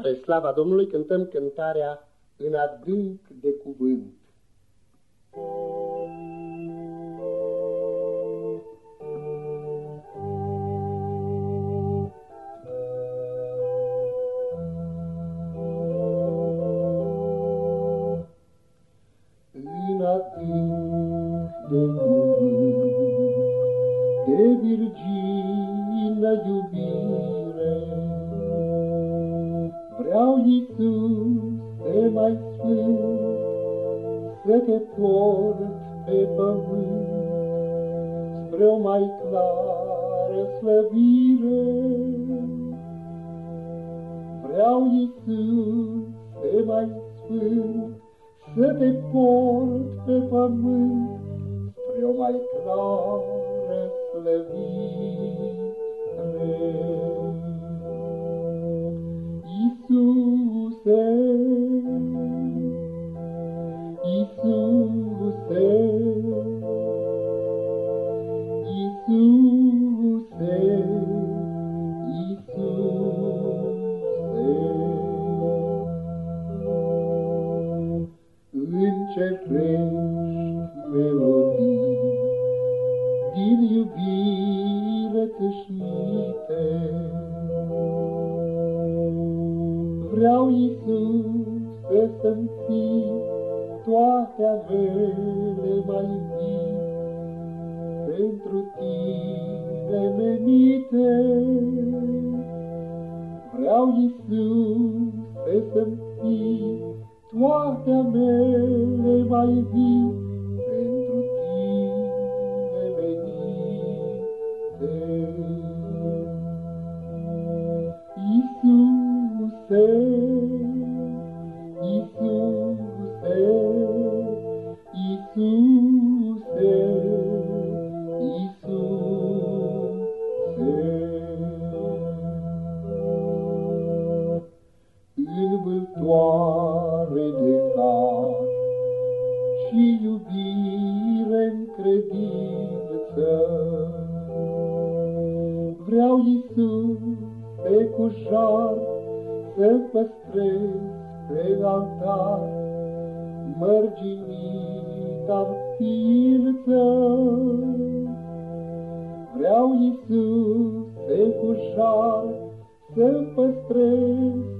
Spre slava Domnului cântăm cântarea În adânc de cuvânt. În adânc de cuvânt, de virgină iubire, Vreau, Iisuse, mai sfânt, Să te port pe pământ Spre o mai clară slăvire. Vreau, Iisuse, mai sfânt, Să te port pe pământ Spre o mai clară slăvire. Iisuse, Iisuse, Iisuse. Începești melodii din iubire tâșnite. Vreau, Iisuse, să-mi ții toate avele mai vii, pentru tine menite. Vreau, Iisuse, să-mi fii toate mele mai vii, pentru tine menite. Iisuse, Iisuse, Învâltoare de har și iubire în credință, Vreau, Iisuse, cu jar să păstrez pe altar mărginita ființă. Vreau, Iisuse, cu șar să păstrez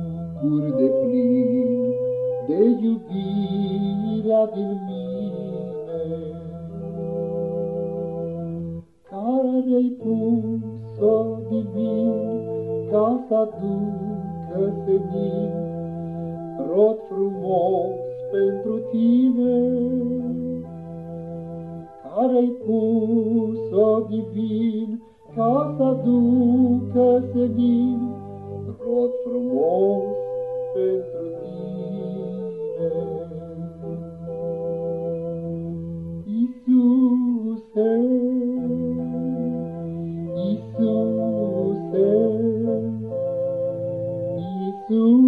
mărginita ființă. Iisuse, Iisuse, Iisuse, Iisuse. Să te bucuri de plin de iubirea din mine, care-ai pus-o divin ca să aducă senin rod frumos pentru tine, care-ai pus-o divin ca să aducă senin rod frumos pentru tine. Iisuse, Iisuse, Iisuse, Iisuse.